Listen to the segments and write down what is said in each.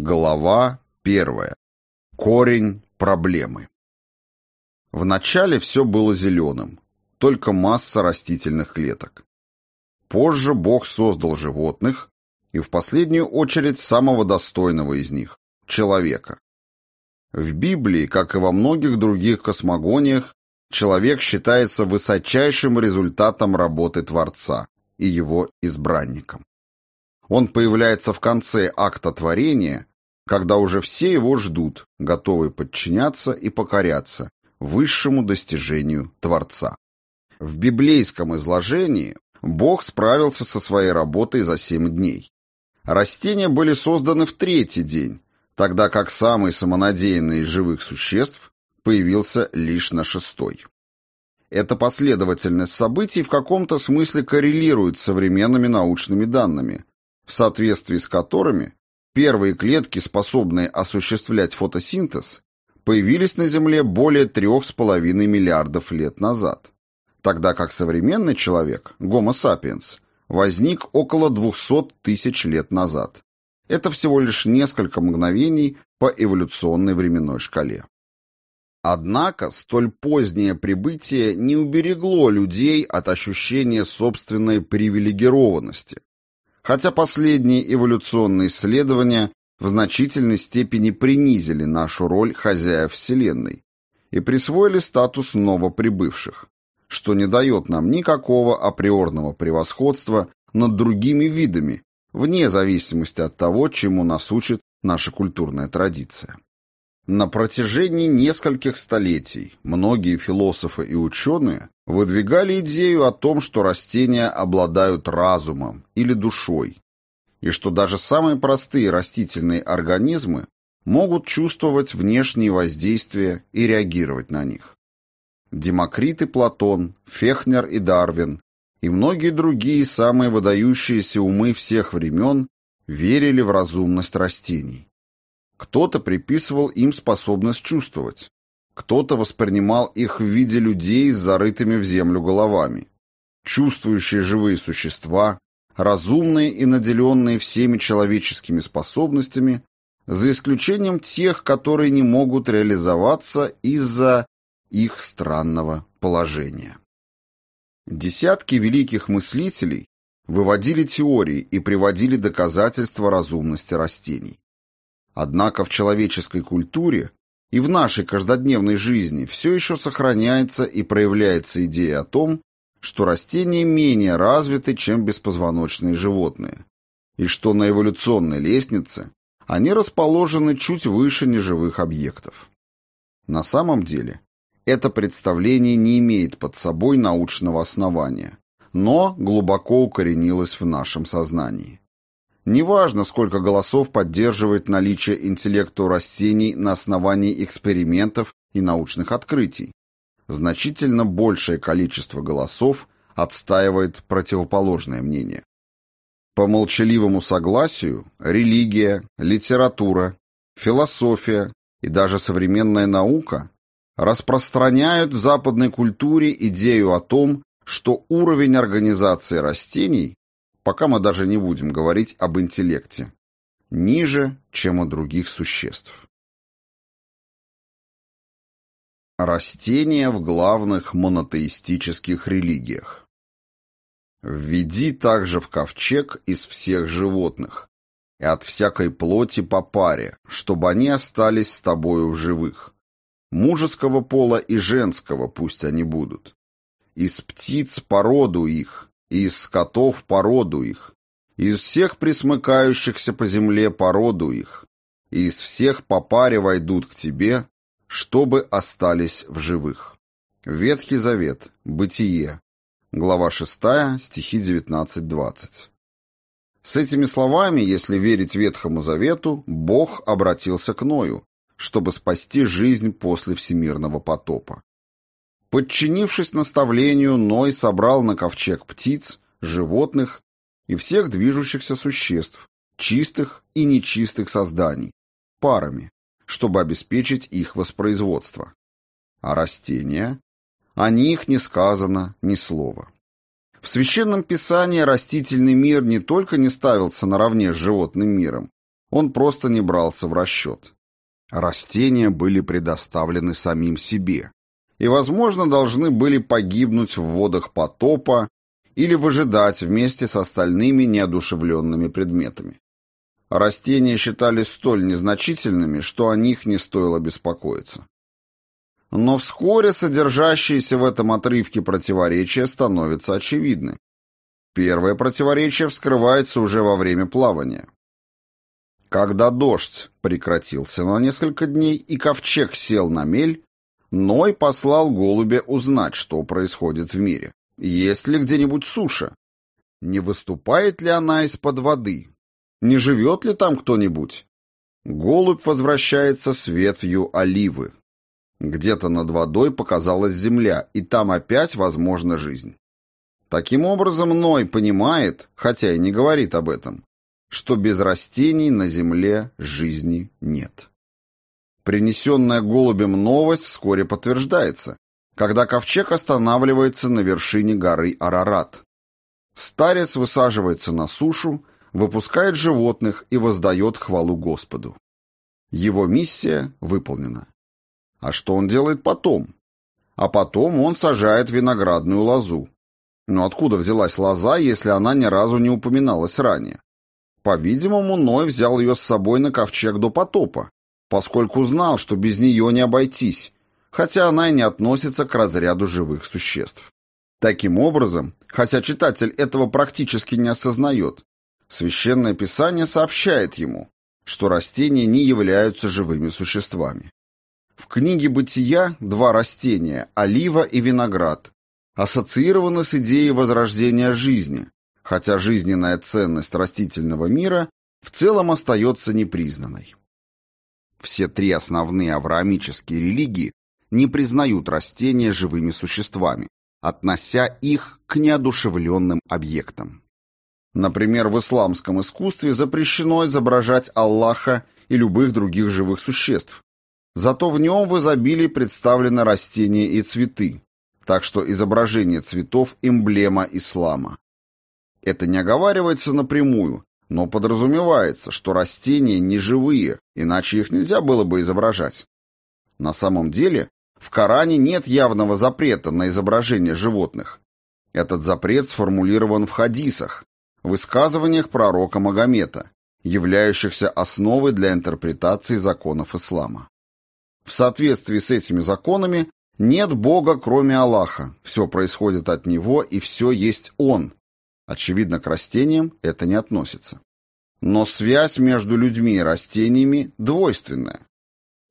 Глава первая. Корень проблемы. Вначале все было зеленым, только масса растительных клеток. Позже Бог создал животных, и в последнюю очередь самого достойного из них – человека. В Библии, как и во многих других космогониях, человек считается высочайшим результатом работы Творца и его избранником. Он появляется в конце акта творения, когда уже все его ждут, готовые подчиняться и покоряться высшему достижению Творца. В библейском изложении Бог справился со своей работой за семь дней. Растения были созданы в третий день, тогда как самый самонадеянный из живых существ появился лишь на шестой. Эта последовательность событий в каком-то смысле коррелирует с современными научными данными, в соответствии с которыми первые клетки, способные осуществлять фотосинтез, появились на Земле более 3,5 миллиардов лет назад, тогда как современный человек, Homo sapiens, возник около 200 тысяч лет назад. Это всего лишь несколько мгновений по эволюционной временной шкале. Однако столь позднее прибытие не уберегло людей от ощущения собственной привилегированности, хотя последние эволюционные исследования в значительной степени принизили нашу роль хозяев Вселенной и присвоили статус новоприбывших, что не дает нам никакого априорного превосходства над другими видами, вне зависимости от того, чему нас учит наша культурная традиция. На протяжении нескольких столетий многие философы и ученые выдвигали идею о том, что растения обладают разумом или душой, и что даже самые простые растительные организмы могут чувствовать внешние воздействия и реагировать на них. Демокрит и Платон, Фехнер и Дарвин и многие другие самые выдающиеся умы всех времен верили в разумность растений. Кто-то приписывал им способность чувствовать, кто-то воспринимал их в виде людей с зарытыми в землю головами. Чувствующие живые существа, разумные и наделенные всеми человеческими способностями, за исключением тех, которые не могут реализоваться из-за их странного положения. Десятки великих мыслителей выводили теории и приводили доказательства разумности растений. Однако в человеческой культуре и в нашей каждодневной жизни все еще сохраняется и проявляется идея о том, что растения менее развиты, чем беспозвоночные животные, и что на эволюционной лестнице они расположены чуть выше неживых объектов. На самом деле, это представление не имеет под собой научного основания, но глубоко укоренилось в нашем сознании. Неважно, сколько голосов поддерживает наличие интеллекта у растений на основании экспериментов и научных открытий. Значительно большее количество голосов отстаивает противоположное мнение. По молчаливому согласию религия, литература, философия и даже современная наука распространяют в западной культуре идею о том, что уровень организации растений пока мы даже не будем говорить об интеллекте, ниже, чем у других существ. Растения в главных монотеистических религиях. Введи также в ковчег из всех животных и от всякой плоти по паре, чтобы они остались с тобою в живых. Мужеского пола и женского пусть они будут. Из птиц породу их, и из скотов породу их, из всех присмыкающихся по земле породу их, и из всех по паре войдут к тебе, чтобы остались в живых. Ветхий Завет, Бытие, глава 6, стихи 19-20. С этими словами, если верить Ветхому Завету, Бог обратился к Ною, чтобы спасти жизнь после всемирного потопа. Подчинившись наставлению, Ной собрал на ковчег птиц, животных и всех движущихся существ, чистых и нечистых созданий, парами, чтобы обеспечить их воспроизводство. А растения? О них не сказано ни слова. В Священном Писании растительный мир не только не ставился наравне с животным миром, он просто не брался в расчет. Растения были предоставлены самим себе и, возможно, должны были погибнуть в водах потопа или выжидать вместе с остальными неодушевленными предметами. Растения считались столь незначительными, что о них не стоило беспокоиться. Но вскоре содержащиеся в этом отрывке противоречия становятся очевидны. Первое противоречие вскрывается уже во время плавания. Когда дождь прекратился на несколько дней и ковчег сел на мель, Ной послал голубя узнать, что происходит в мире. Есть ли где-нибудь суша? Не выступает ли она из-под воды? Не живет ли там кто-нибудь? Голубь возвращается с ветвью оливы. Где-то над водой показалась земля, и там опять возможна жизнь. Таким образом, Ной понимает, хотя и не говорит об этом, что без растений на земле жизни нет. Принесенная голубем новость вскоре подтверждается, когда ковчег останавливается на вершине горы Арарат. Старец высаживается на сушу, выпускает животных и воздает хвалу Господу. Его миссия выполнена. А что он делает потом? А потом он сажает виноградную лозу. Но откуда взялась лоза, если она ни разу не упоминалась ранее? По-видимому, Ной взял ее с собой на ковчег до потопа, поскольку знал, что без нее не обойтись, хотя она и не относится к разряду живых существ. Таким образом, хотя читатель этого практически не осознает, Священное Писание сообщает ему, что растения не являются живыми существами. В книге «Бытия» два растения – олива и виноград – ассоциированы с идеей возрождения жизни, хотя жизненная ценность растительного мира в целом остается непризнанной. Все три основные авраамические религии не признают растения живыми существами, относя их к неодушевленным объектам. Например, в исламском искусстве запрещено изображать Аллаха и любых других живых существ. Зато в нем в изобилии представлены растения и цветы, так что изображение цветов – эмблема ислама. Это не оговаривается напрямую, но подразумевается, что растения не живые, иначе их нельзя было бы изображать. На самом деле, в Коране нет явного запрета на изображение животных. Этот запрет сформулирован в хадисах, высказываниях пророка Магомета, являющихся основой для интерпретации законов ислама. В соответствии с этими законами нет Бога, кроме Аллаха, все происходит от Него и все есть Он. Очевидно, к растениям это не относится. Но связь между людьми и растениями двойственная.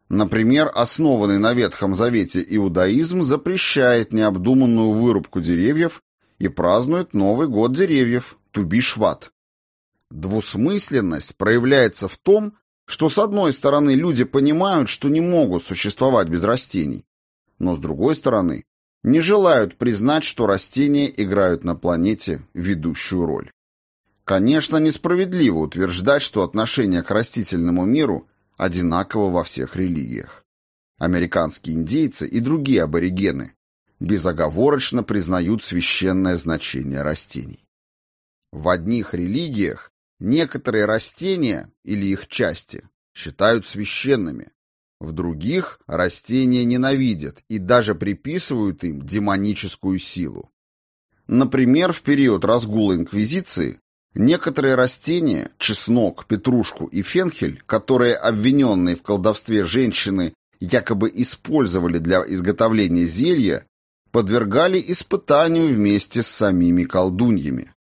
Например, основанный на Ветхом Завете иудаизм запрещает необдуманную вырубку деревьев и празднует Новый год деревьев, Тубишват. Двусмысленность проявляется в том, что с одной стороны люди понимают, что не могут существовать без растений, но с другой стороны не желают признать, что растения играют на планете ведущую роль. Конечно, несправедливо утверждать, что отношение к растительному миру одинаково во всех религиях. Американские индейцы и другие аборигены безоговорочно признают священное значение растений. В одних религиях некоторые растения или их части считают священными, в других растения ненавидят и даже приписывают им демоническую силу. Например, в период разгула Инквизиции некоторые растения, чеснок, петрушку и фенхель, которые обвиненные в колдовстве женщины якобы использовали для изготовления зелья, подвергали испытанию вместе с самими колдуньями.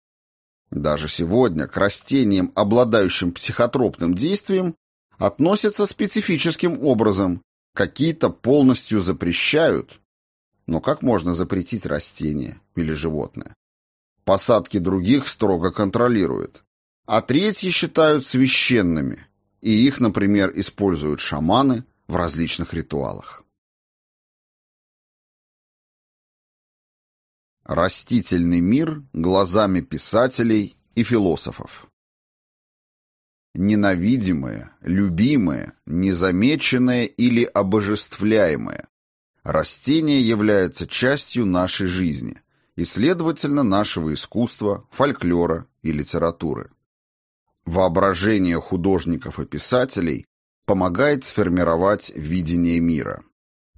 Даже сегодня к растениям, обладающим психотропным действием, относятся специфическим образом, какие-то полностью запрещают. Но как можно запретить растение или животное? Посадки других строго контролируют. А третьи считают священными, и их, например, используют шаманы в различных ритуалах. Растительный мир глазами писателей и философов. Ненавидимое, любимое, незамеченное или обожествляемое. Растение является частью нашей жизни и, следовательно, нашего искусства, фольклора и литературы. Воображение художников и писателей помогает сформировать видение мира.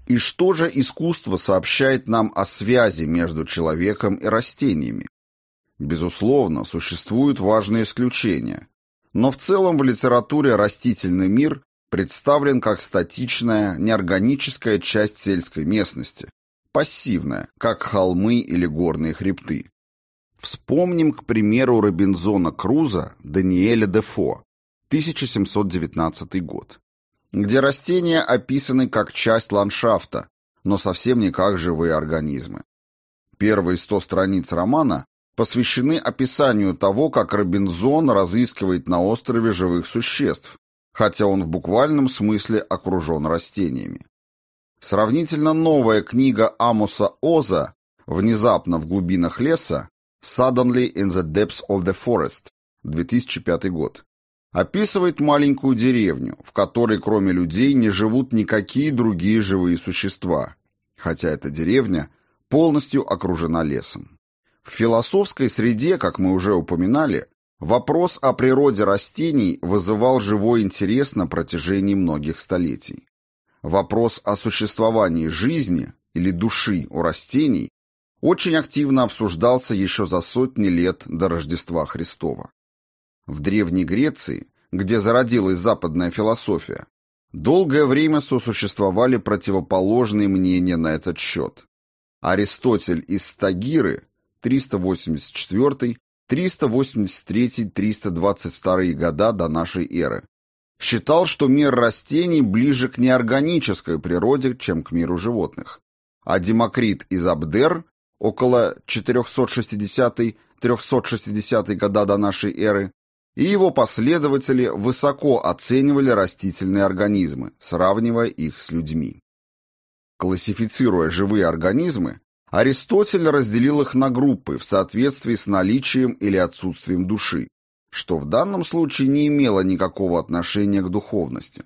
И что же искусство сообщает нам о связи между человеком и растениями? Безусловно, существуют важные исключения, но в целом в литературе растительный мир представлен как статичная, неорганическая часть сельской местности, пассивная, как холмы или горные хребты. Вспомним, к примеру, Робинзона Круза Даниэля Дефо, 1719 год где растения описаны как часть ландшафта, но совсем не как живые организмы. Первые сто страниц романа посвящены описанию того, как Робинзон разыскивает на острове живых существ, хотя он в буквальном смысле окружен растениями. Сравнительно новая книга Амоса Оза «Внезапно в глубинах леса» «Suddenly in the Depths of the Forest» 2005 год описывает маленькую деревню, в которой кроме людей не живут никакие другие живые существа, хотя эта деревня полностью окружена лесом. В философской среде, как мы уже упоминали, вопрос о природе растений вызывал живой интерес на протяжении многих столетий. Вопрос о существовании жизни или души у растений очень активно обсуждался еще за сотни лет до Рождества Христова. В Древней Греции, где зародилась западная философия, долгое время сосуществовали противоположные мнения на этот счет. Аристотель из Стагиры 384 383-322 года до нашей эры считал, что мир растений ближе к неорганической природе, чем к миру животных. А Демокрит из Абдер около 460-360 года до нашей эры и его последователи высоко оценивали растительные организмы, сравнивая их с людьми. Классифицируя живые организмы, Аристотель разделил их на группы в соответствии с наличием или отсутствием души, что в данном случае не имело никакого отношения к духовности.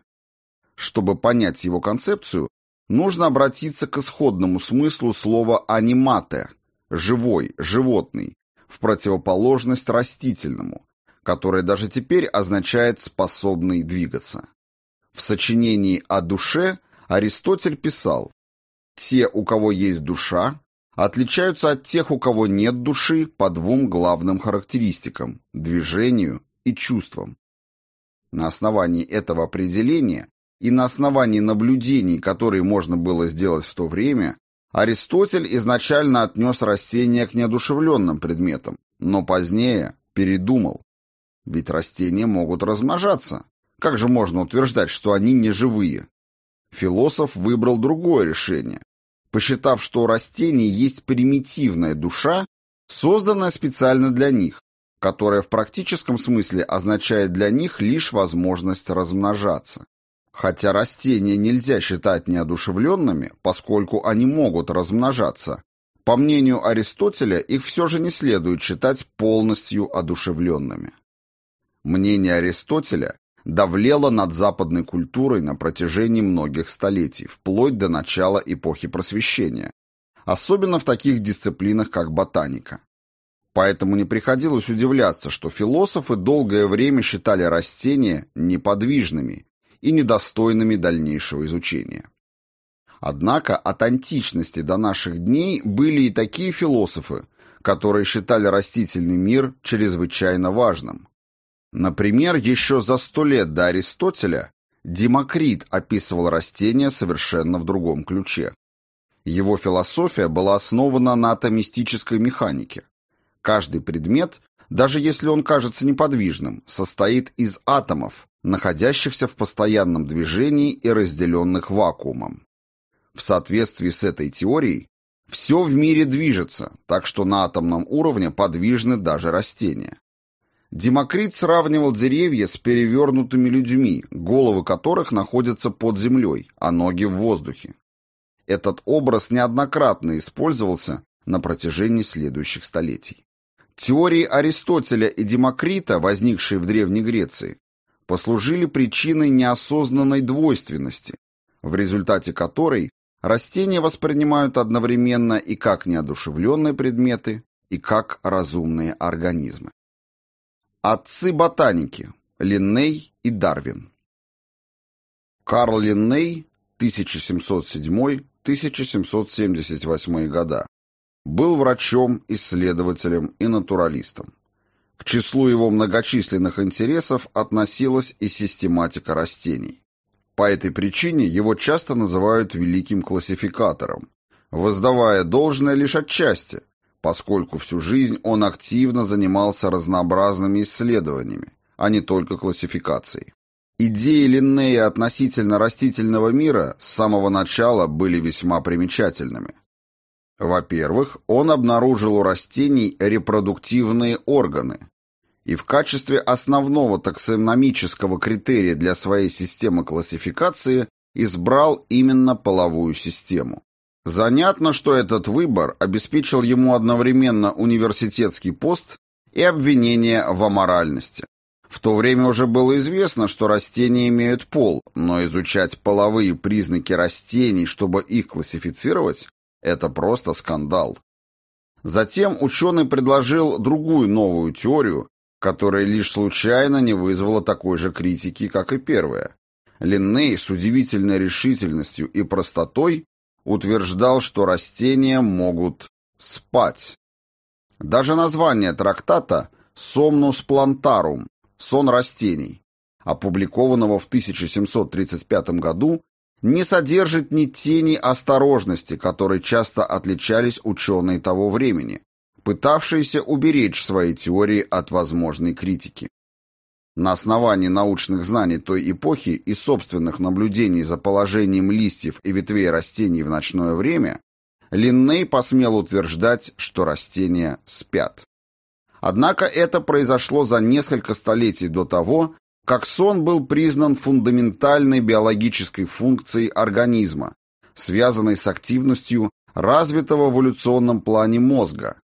Чтобы понять его концепцию, нужно обратиться к исходному смыслу слова «анимате» – «живой», «животный», в противоположность растительному, которое даже теперь означает «способный двигаться». В сочинении о душе Аристотель писал «Те, у кого есть душа, отличаются от тех, у кого нет души, по двум главным характеристикам – движению и чувствам». На основании этого определения и на основании наблюдений, которые можно было сделать в то время, Аристотель изначально отнес растения к неодушевленным предметам, но позднее передумал. Ведь растения могут размножаться. Как же можно утверждать, что они не живые? Философ выбрал другое решение, посчитав, что у растений есть примитивная душа, созданная специально для них, которая в практическом смысле означает для них лишь возможность размножаться. Хотя растения нельзя считать неодушевленными, поскольку они могут размножаться, по мнению Аристотеля, их все же не следует считать полностью одушевленными. Мнение Аристотеля давлело над западной культурой на протяжении многих столетий, вплоть до начала эпохи Просвещения, особенно в таких дисциплинах, как ботаника. Поэтому не приходилось удивляться, что философы долгое время считали растения неподвижными и недостойными дальнейшего изучения. Однако от античности до наших дней были и такие философы, которые считали растительный мир чрезвычайно важным. Например, еще за сто лет до Аристотеля Демокрит описывал растения совершенно в другом ключе. Его философия была основана на атомистической механике. Каждый предмет, даже если он кажется неподвижным, состоит из атомов, находящихся в постоянном движении и разделенных вакуумом. В соответствии с этой теорией, все в мире движется, так что на атомном уровне подвижны даже растения. Демокрит сравнивал деревья с перевернутыми людьми, головы которых находятся под землей, а ноги в воздухе. Этот образ неоднократно использовался на протяжении следующих столетий. Теории Аристотеля и Демокрита, возникшие в Древней Греции, послужили причиной неосознанной двойственности, в результате которой растения воспринимают одновременно и как неодушевленные предметы, и как разумные организмы. Отцы ботаники Линней и Дарвин. Карл Линней 1707-1778 года был врачом, исследователем и натуралистом. К числу его многочисленных интересов относилась и систематика растений. По этой причине его часто называют великим классификатором, воздавая должное лишь отчасти, поскольку всю жизнь он активно занимался разнообразными исследованиями, а не только классификацией. Идеи Линнея относительно растительного мира с самого начала были весьма примечательными. Во-первых, он обнаружил у растений репродуктивные органы и в качестве основного таксономического критерия для своей системы классификации избрал именно половую систему. Занятно, что этот выбор обеспечил ему одновременно университетский пост и обвинение в аморальности. В то время уже было известно, что растения имеют пол, но изучать половые признаки растений, чтобы их классифицировать, это просто скандал. Затем ученый предложил другую новую теорию, которая лишь случайно не вызвала такой же критики, как и первая. Линней с удивительной решительностью и простотой утверждал, что растения могут спать. Даже название трактата «Somnus plantarum» – «Сон растений», опубликованного в 1735 году, не содержит ни тени осторожности, которой часто отличались ученые того времени, пытавшиеся уберечь свои теории от возможной критики. На основании научных знаний той эпохи и собственных наблюдений за положением листьев и ветвей растений в ночное время, Линней посмел утверждать, что растения спят. Однако это произошло за несколько столетий до того, как сон был признан фундаментальной биологической функцией организма, связанной с активностью развитого в эволюционном плане мозга.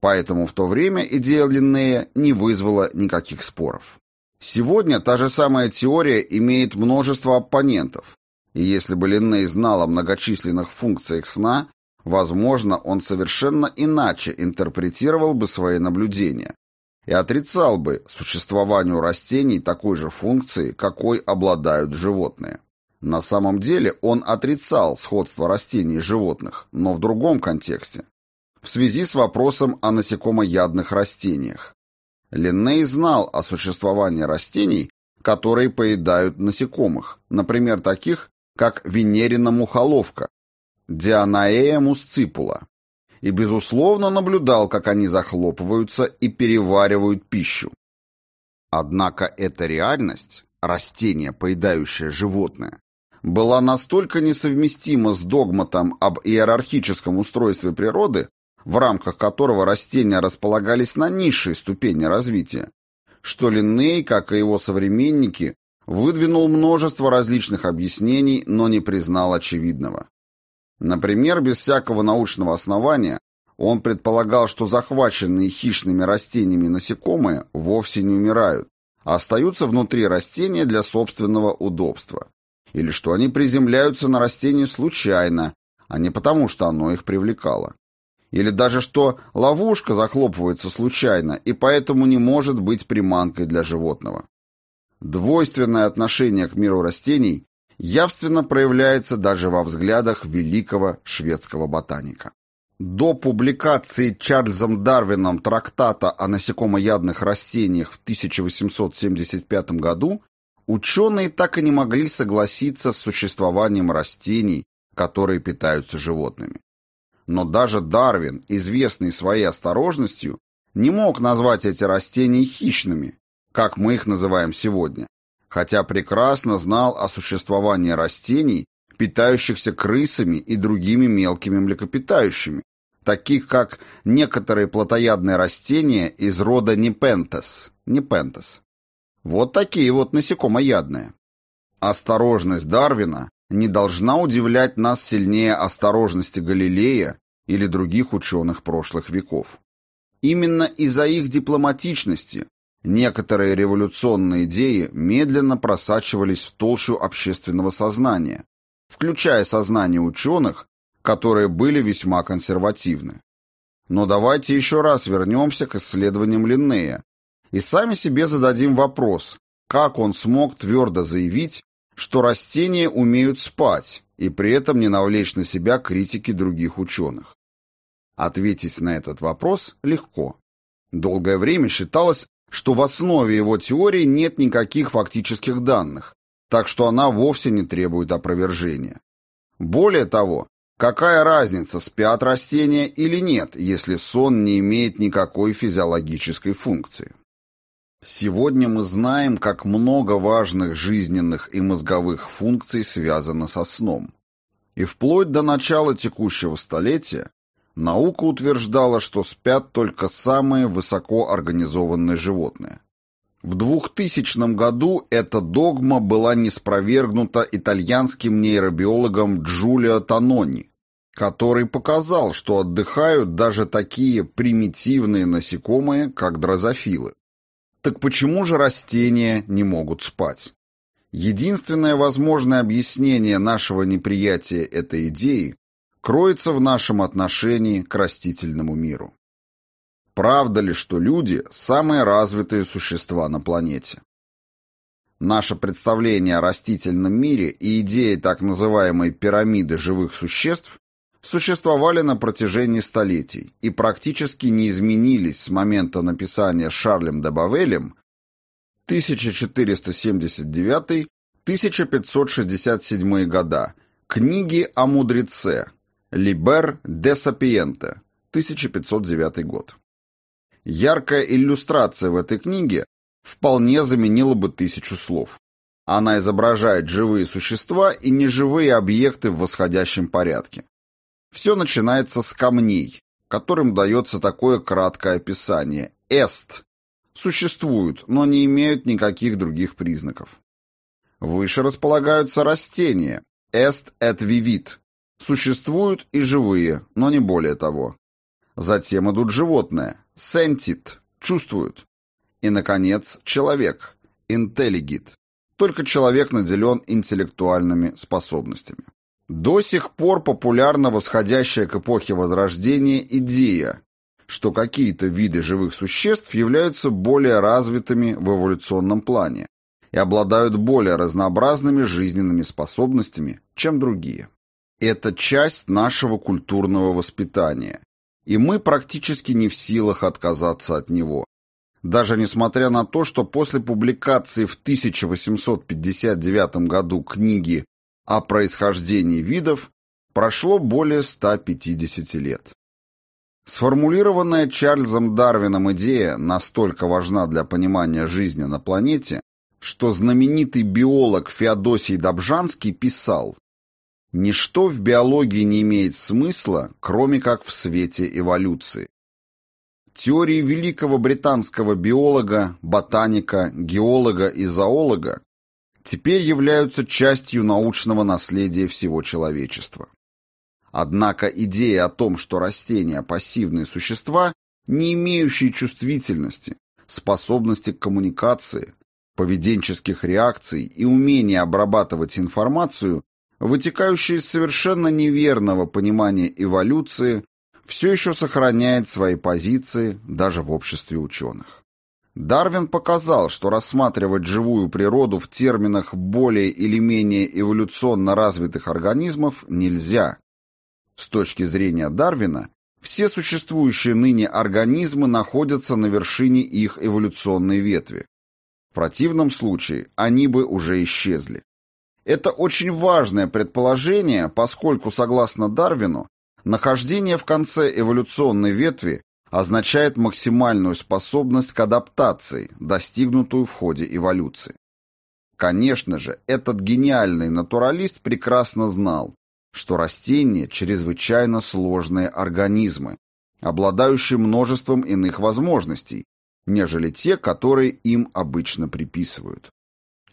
Поэтому в то время идея Линнея не вызвала никаких споров. Сегодня та же самая теория имеет множество оппонентов, и если бы Линней знал о многочисленных функциях сна, возможно, он совершенно иначе интерпретировал бы свои наблюдения и отрицал бы существование у растений такой же функции, какой обладают животные. На самом деле он отрицал сходство растений и животных, но в другом контексте, в связи с вопросом о насекомоядных растениях. Линней знал о существовании растений, которые поедают насекомых, например, таких, как венерина мухоловка, Дианаея мусципула, и, безусловно, наблюдал, как они захлопываются и переваривают пищу. Однако эта реальность, растение, поедающее животное, была настолько несовместима с догматом об иерархическом устройстве природы, в рамках которого растения располагались на низшей ступени развития, что Линней, как и его современники, выдвинул множество различных объяснений, но не признал очевидного. Например, без всякого научного основания он предполагал, что захваченные хищными растениями насекомые вовсе не умирают, а остаются внутри растения для собственного удобства, или что они приземляются на растение случайно, а не потому, что оно их привлекало. Или даже что ловушка захлопывается случайно и поэтому не может быть приманкой для животного. Двойственное отношение к миру растений явственно проявляется даже во взглядах великого шведского ботаника. До публикации Чарльзом Дарвином трактата о насекомоядных растениях в 1875 году ученые так и не могли согласиться с существованием растений, которые питаются животными. Но даже Дарвин, известный своей осторожностью, не мог назвать эти растения хищными, как мы их называем сегодня, хотя прекрасно знал о существовании растений, питающихся крысами и другими мелкими млекопитающими, таких как некоторые плотоядные растения из рода Непентес. Непентес. Вот такие вот насекомоядные. Осторожность Дарвина не должна удивлять нас сильнее осторожности Галилея или других ученых прошлых веков. Именно из-за их дипломатичности некоторые революционные идеи медленно просачивались в толщу общественного сознания, включая сознание ученых, которые были весьма консервативны. Но давайте еще раз вернемся к исследованиям Линнея и сами себе зададим вопрос, как он смог твердо заявить, что растения умеют спать, и при этом не навлечь на себя критики других ученых. Ответить на этот вопрос легко. Долгое время считалось, что в основе его теории нет никаких фактических данных, так что она вовсе не требует опровержения. Более того, какая разница, спят растения или нет, если сон не имеет никакой физиологической функции? Сегодня мы знаем, как много важных жизненных и мозговых функций связано со сном. И вплоть до начала текущего столетия наука утверждала, что спят только самые высокоорганизованные животные. В 2000 году эта догма была неспровергнута итальянским нейробиологом Джулио Танони, который показал, что отдыхают даже такие примитивные насекомые, как дрозофилы. Так почему же растения не могут спать? Единственное возможное объяснение нашего неприятия этой идеи кроется в нашем отношении к растительному миру. Правда ли, что люди – самые развитые существа на планете? Наше представление о растительном мире и идея так называемой пирамиды живых существ существовали на протяжении столетий и практически не изменились с момента написания Шарлем де Бавелем 1479-1567 года книги о мудреце «Либер де Сапиенте» 1509 год. Яркая иллюстрация в этой книге вполне заменила бы тысячу слов. Она изображает живые существа и неживые объекты в восходящем порядке. Все начинается с камней, которым дается такое краткое описание. Эст. Существуют, но не имеют никаких других признаков. Выше располагаются растения. Эст et vivit. Существуют и живые, но не более того. Затем идут животные. Сентит. Чувствуют. И, наконец, человек. Интеллигит. Только человек наделен интеллектуальными способностями. До сих пор популярна восходящая к эпохе Возрождения идея, что какие-то виды живых существ являются более развитыми в эволюционном плане и обладают более разнообразными жизненными способностями, чем другие. Это часть нашего культурного воспитания, и мы практически не в силах отказаться от него. Даже несмотря на то, что после публикации в 1859 году книги о происхождении видов прошло более 150 лет. Сформулированная Чарльзом Дарвином идея настолько важна для понимания жизни на планете, что знаменитый биолог Феодосий Добжанский писал «Ничто в биологии не имеет смысла, кроме как в свете эволюции». Теории великого британского биолога, ботаника, геолога и зоолога теперь являются частью научного наследия всего человечества. Однако идея о том, что растения – пассивные существа, не имеющие чувствительности, способности к коммуникации, поведенческих реакций и умения обрабатывать информацию, вытекающие из совершенно неверного понимания эволюции, все еще сохраняет свои позиции даже в обществе ученых. Дарвин показал, что рассматривать живую природу в терминах более или менее эволюционно развитых организмов нельзя. С точки зрения Дарвина, все существующие ныне организмы находятся на вершине их эволюционной ветви. В противном случае они бы уже исчезли. Это очень важное предположение, поскольку, согласно Дарвину, нахождение в конце эволюционной ветви означает максимальную способность к адаптации, достигнутую в ходе эволюции. Конечно же, этот гениальный натуралист прекрасно знал, что растения – чрезвычайно сложные организмы, обладающие множеством иных возможностей, нежели те, которые им обычно приписывают.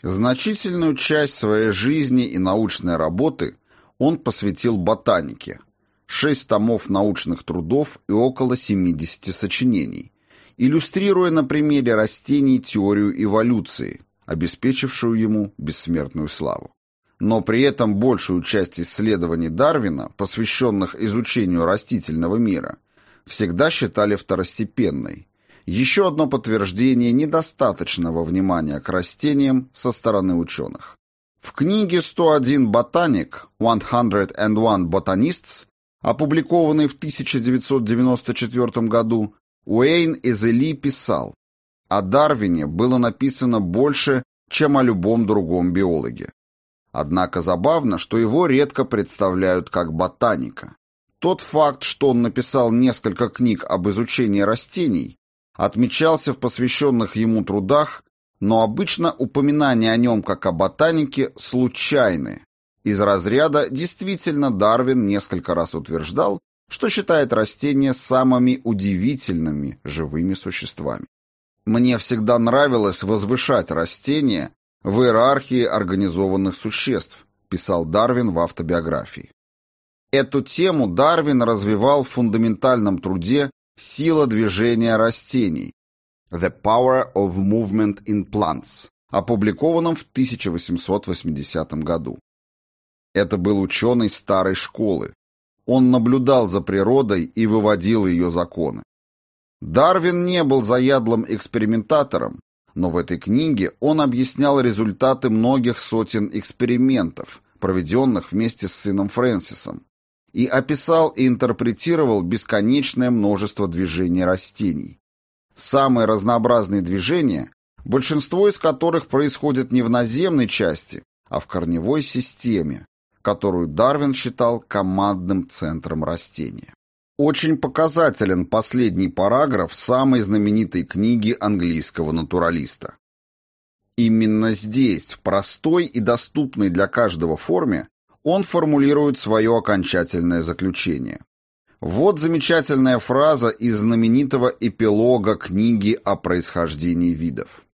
Значительную часть своей жизни и научной работы он посвятил ботанике, шесть томов научных трудов и около 70 сочинений, иллюстрируя на примере растений теорию эволюции, обеспечившую ему бессмертную славу. Но при этом большую часть исследований Дарвина, посвященных изучению растительного мира, всегда считали второстепенной, Еще одно подтверждение недостаточного внимания к растениям со стороны ученых. В книге «101 ботаник» (101 Botanists», опубликованной в 1994 году, Уэйн Эзели писал, о Дарвине было написано больше, чем о любом другом биологе. Однако забавно, что его редко представляют как ботаника. Тот факт, что он написал несколько книг об изучении растений, отмечался в посвященных ему трудах, но обычно упоминания о нем как о ботанике случайны. Из разряда действительно Дарвин несколько раз утверждал, что считает растения самыми удивительными живыми существами. Мне всегда нравилось возвышать растения в иерархии организованных существ, писал Дарвин в автобиографии. Эту тему Дарвин развивал в фундаментальном труде «Сила движения растений» «The Power of Movement in Plants», опубликованном в 1880 году. Это был ученый старой школы. Он наблюдал за природой и выводил ее законы. Дарвин не был заядлым экспериментатором, но в этой книге он объяснял результаты многих сотен экспериментов, проведенных вместе с сыном Фрэнсисом, и описал и интерпретировал бесконечное множество движений растений. Самые разнообразные движения, большинство из которых происходят не в наземной части, а в корневой системе, которую Дарвин считал командным центром растения. Очень показателен последний параграф самой знаменитой книги английского натуралиста. Именно здесь, в простой и доступной для каждого форме, он формулирует свое окончательное заключение. Вот замечательная фраза из знаменитого эпилога книги о происхождении видов.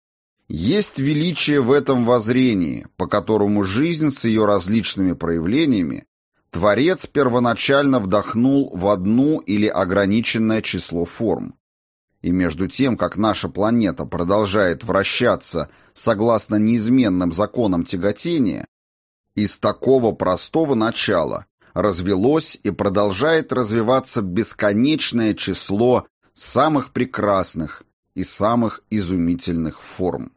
Есть величие в этом воззрении, по которому жизнь с ее различными проявлениями Творец первоначально вдохнул в одну или ограниченное число форм. И между тем, как наша планета продолжает вращаться согласно неизменным законам тяготения, из такого простого начала развелось и продолжает развиваться бесконечное число самых прекрасных и самых изумительных форм.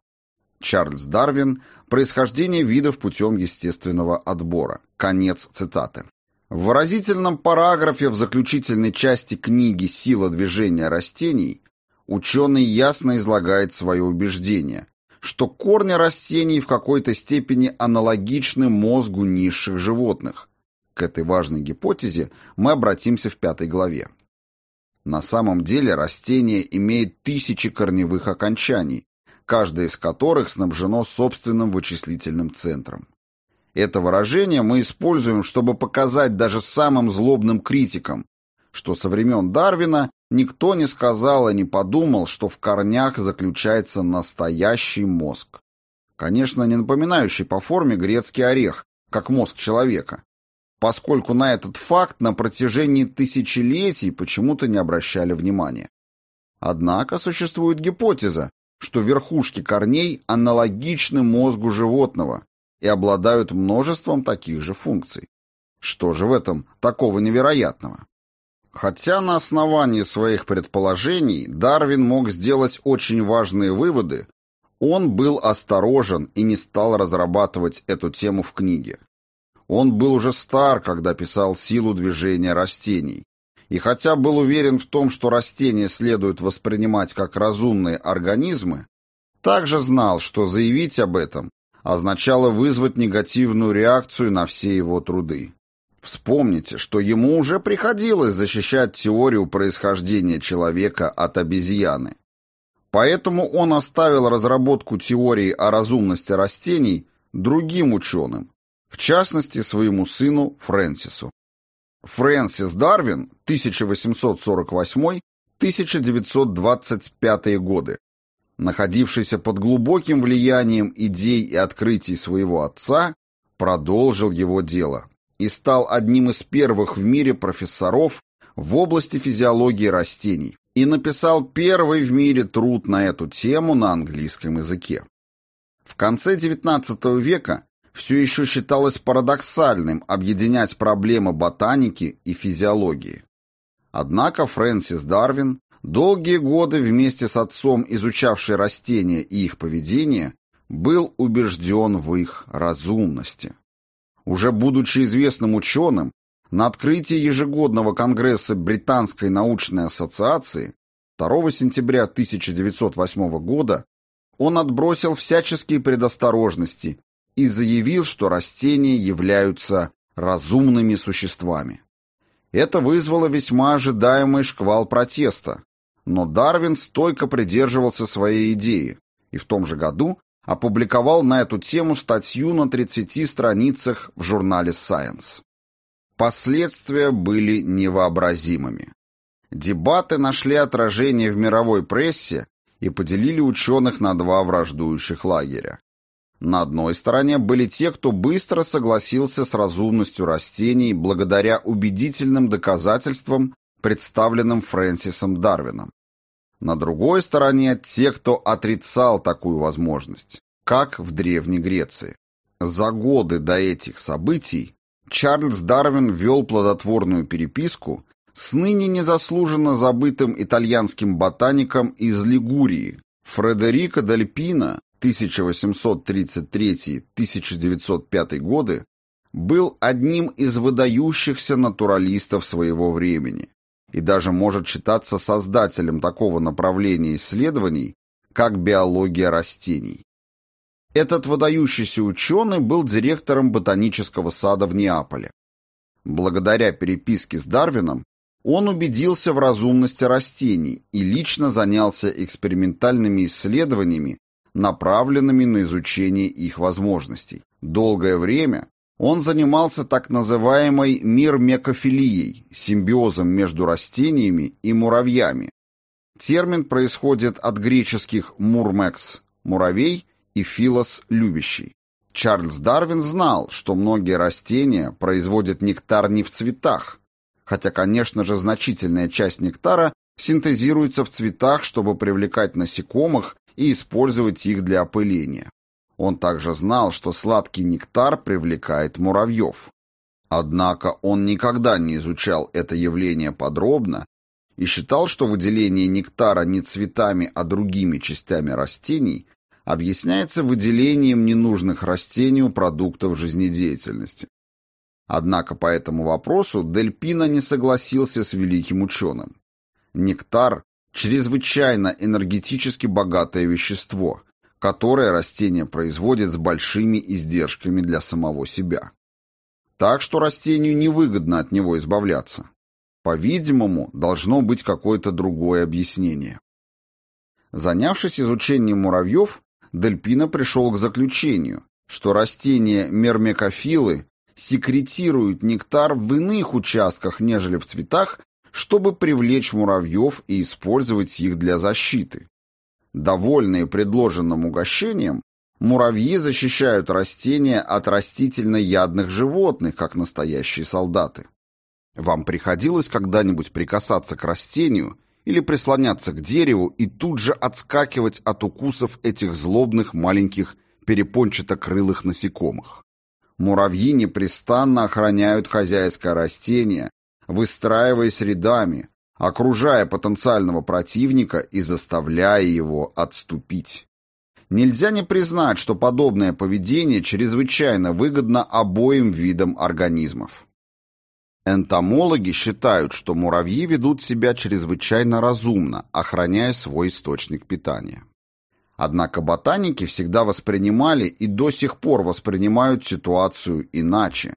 Чарльз Дарвин «Происхождение видов путем естественного отбора». Конец цитаты. В выразительном параграфе в заключительной части книги «Сила движения растений» ученый ясно излагает свое убеждение, что корни растений в какой-то степени аналогичны мозгу низших животных. К этой важной гипотезе мы обратимся в пятой главе. На самом деле растение имеет тысячи корневых окончаний, каждое из которых снабжено собственным вычислительным центром. Это выражение мы используем, чтобы показать даже самым злобным критикам, что со времен Дарвина никто не сказал и не подумал, что в корнях заключается настоящий мозг. Конечно, не напоминающий по форме грецкий орех, как мозг человека, поскольку на этот факт на протяжении тысячелетий почему-то не обращали внимания. Однако существует гипотеза, что верхушки корней аналогичны мозгу животного и обладают множеством таких же функций. Что же в этом такого невероятного? Хотя на основании своих предположений Дарвин мог сделать очень важные выводы, он был осторожен и не стал разрабатывать эту тему в книге. Он был уже стар, когда писал «Силу движения растений», и хотя был уверен в том, что растения следует воспринимать как разумные организмы, также знал, что заявить об этом означало вызвать негативную реакцию на все его труды. Вспомните, что ему уже приходилось защищать теорию происхождения человека от обезьяны. Поэтому он оставил разработку теории о разумности растений другим ученым, в частности своему сыну Фрэнсису. Фрэнсис Дарвин, 1848-1925 годы, находившийся под глубоким влиянием идей и открытий своего отца, продолжил его дело и стал одним из первых в мире профессоров в области физиологии растений и написал первый в мире труд на эту тему на английском языке. В конце XIX века все еще считалось парадоксальным объединять проблемы ботаники и физиологии. Однако Фрэнсис Дарвин долгие годы вместе с отцом, изучавший растения и их поведение, был убежден в их разумности. Уже будучи известным ученым, на открытии ежегодного конгресса Британской научной ассоциации 2 сентября 1908 года он отбросил всяческие предосторожности и заявил, что растения являются разумными существами. Это вызвало весьма ожидаемый шквал протеста, но Дарвин стойко придерживался своей идеи и в том же году опубликовал на эту тему статью на 30 страницах в журнале Science. Последствия были невообразимыми. Дебаты нашли отражение в мировой прессе и поделили ученых на два враждующих лагеря. На одной стороне были те, кто быстро согласился с разумностью растений благодаря убедительным доказательствам, представленным Фрэнсисом Дарвином. На другой стороне те, кто отрицал такую возможность, как в Древней Греции. За годы до этих событий Чарльз Дарвин вел плодотворную переписку с ныне незаслуженно забытым итальянским ботаником из Лигурии Фредерико Дель Пино 1833-1905 годы был одним из выдающихся натуралистов своего времени и даже может считаться создателем такого направления исследований, как биология растений. Этот выдающийся ученый был директором ботанического сада в Неаполе. Благодаря переписке с Дарвином он убедился в разумности растений и лично занялся экспериментальными исследованиями, направленными на изучение их возможностей. Долгое время он занимался так называемой мирмекофилией, симбиозом между растениями и муравьями. Термин происходит от греческих «мурмекс» – «муравей» и филос любящий. Чарльз Дарвин знал, что многие растения производят нектар не в цветах, хотя, конечно же, значительная часть нектара синтезируется в цветах, чтобы привлекать насекомых и использовать их для опыления. Он также знал, что сладкий нектар привлекает муравьев. Однако он никогда не изучал это явление подробно и считал, что выделение нектара не цветами, а другими частями растений объясняется выделением ненужных растению продуктов жизнедеятельности. Однако по этому вопросу Дель Пино не согласился с великим ученым. Нектар – чрезвычайно энергетически богатое вещество, которое растение производит с большими издержками для самого себя. Так что растению невыгодно от него избавляться. По-видимому, должно быть какое-то другое объяснение. Занявшись изучением муравьев, Дельпино пришел к заключению, что растения мермекофилы секретируют нектар в иных участках, нежели в цветах, чтобы привлечь муравьев и использовать их для защиты. Довольные предложенным угощением, муравьи защищают растения от растительно-ядных животных, как настоящие солдаты. Вам приходилось когда-нибудь прикасаться к растению или прислоняться к дереву и тут же отскакивать от укусов этих злобных маленьких перепончатокрылых насекомых. Муравьи непрестанно охраняют хозяйское растение, выстраиваясь рядами, окружая потенциального противника и заставляя его отступить. Нельзя не признать, что подобное поведение чрезвычайно выгодно обоим видам организмов. Энтомологи считают, что муравьи ведут себя чрезвычайно разумно, охраняя свой источник питания. Однако ботаники всегда воспринимали и до сих пор воспринимают ситуацию иначе.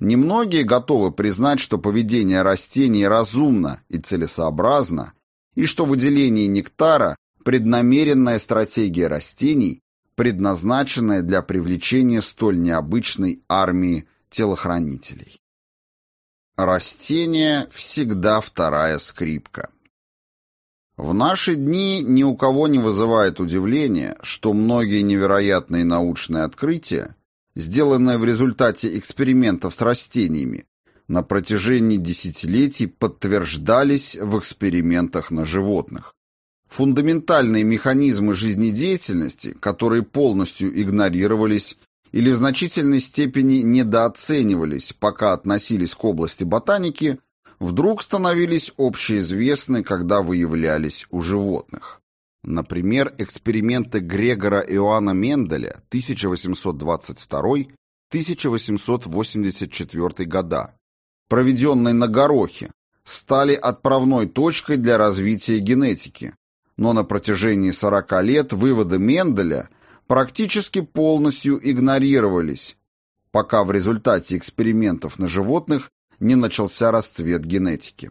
Немногие готовы признать, что поведение растений разумно и целесообразно, и что выделение нектара – преднамеренная стратегия растений, предназначенная для привлечения столь необычной армии телохранителей. Растение всегда вторая скрипка. В наши дни ни у кого не вызывает удивления, что многие невероятные научные открытия, сделанные в результате экспериментов с растениями, на протяжении десятилетий подтверждались в экспериментах на животных. Фундаментальные механизмы жизнедеятельности, которые полностью игнорировались или в значительной степени недооценивались, пока относились к области ботаники, вдруг становились общеизвестны, когда выявлялись у животных. Например, эксперименты Грегора Иоанна Менделя 1822-1884 года, проведенные на горохе, стали отправной точкой для развития генетики, но на протяжении 40 лет выводы Менделя практически полностью игнорировались, пока в результате экспериментов на животных не начался расцвет генетики.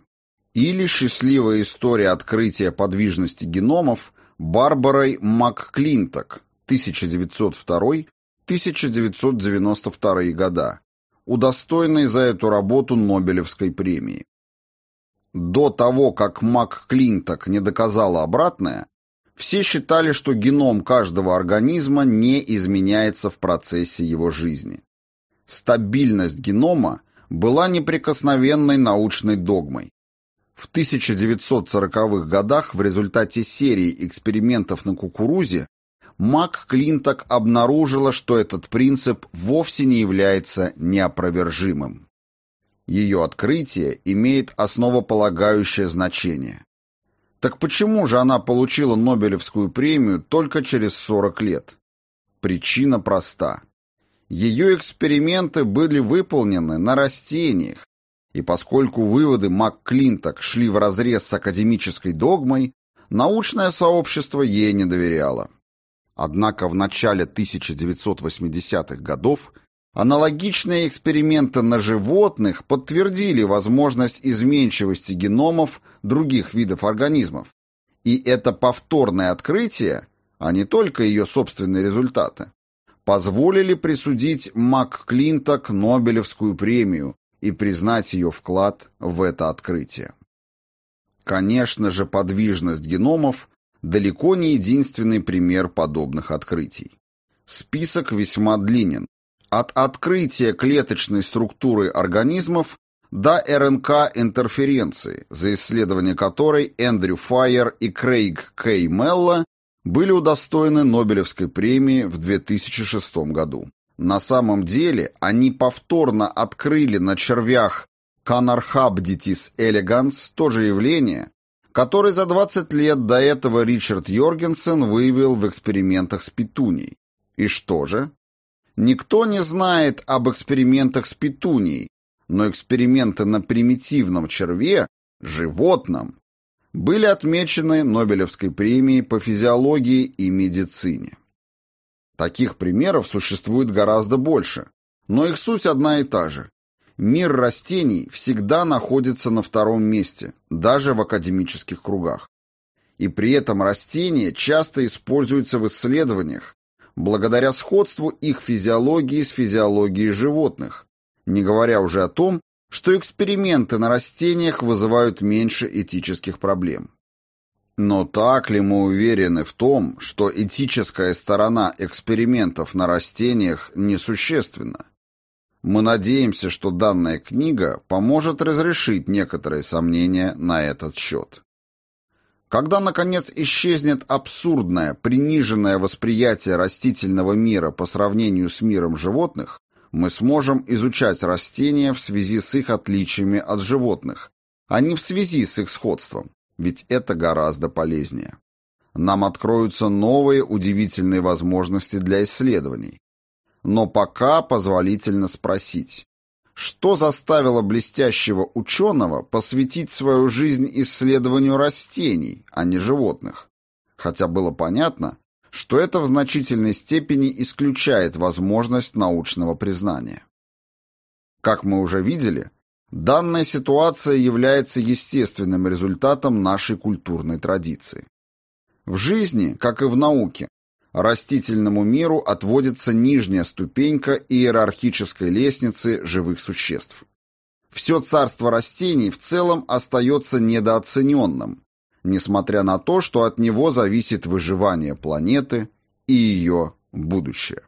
Или счастливая история открытия подвижности геномов Барбарой МакКлинток 1902-1992 года, удостоенной за эту работу Нобелевской премии. До того, как МакКлинток не доказала обратное, все считали, что геном каждого организма не изменяется в процессе его жизни. Стабильность генома была неприкосновенной научной догмой. В 1940-х годах в результате серии экспериментов на кукурузе Мак Клинток обнаружила, что этот принцип вовсе не является неопровержимым. Ее открытие имеет основополагающее значение. Так почему же она получила Нобелевскую премию только через 40 лет? Причина проста. Ее эксперименты были выполнены на растениях, и поскольку выводы МакКлинток шли вразрез с академической догмой, научное сообщество ей не доверяло. Однако в начале 1980-х годов аналогичные эксперименты на животных подтвердили возможность изменчивости геномов других видов организмов. И это повторное открытие, а не только ее собственные результаты, позволили присудить МакКлинток Нобелевскую премию и признать ее вклад в это открытие. Конечно же, подвижность геномов далеко не единственный пример подобных открытий. Список весьма длинен. От открытия клеточной структуры организмов до РНК-интерференции, за исследование которой Эндрю Файер и Крейг Кей Мелла были удостоены Нобелевской премии в 2006 году. На самом деле они повторно открыли на червях Canarhabditis elegans то же явление, которое за 20 лет до этого Ричард Йоргенсен выявил в экспериментах с петунией. И что же? Никто не знает об экспериментах с петунией, но эксперименты на примитивном черве, животном, были отмечены Нобелевской премией по физиологии и медицине. Таких примеров существует гораздо больше, но их суть одна и та же. Мир растений всегда находится на втором месте, даже в академических кругах. И при этом растения часто используются в исследованиях, благодаря сходству их физиологии с физиологией животных, не говоря уже о том, что эксперименты на растениях вызывают меньше этических проблем. Но так ли мы уверены в том, что этическая сторона экспериментов на растениях несущественна? Мы надеемся, что данная книга поможет разрешить некоторые сомнения на этот счет. Когда, наконец, исчезнет абсурдное, приниженное восприятие растительного мира по сравнению с миром животных, мы сможем изучать растения в связи с их отличиями от животных, а не в связи с их сходством, ведь это гораздо полезнее. Нам откроются новые удивительные возможности для исследований. Но пока позволительно спросить, что заставило блестящего ученого посвятить свою жизнь исследованию растений, а не животных? Хотя было понятно, что это в значительной степени исключает возможность научного признания. Как мы уже видели, данная ситуация является естественным результатом нашей культурной традиции. В жизни, как и в науке, растительному миру отводится нижняя ступенька иерархической лестницы живых существ. Все царство растений в целом остается недооцененным, несмотря на то, что от него зависит выживание планеты и ее будущее.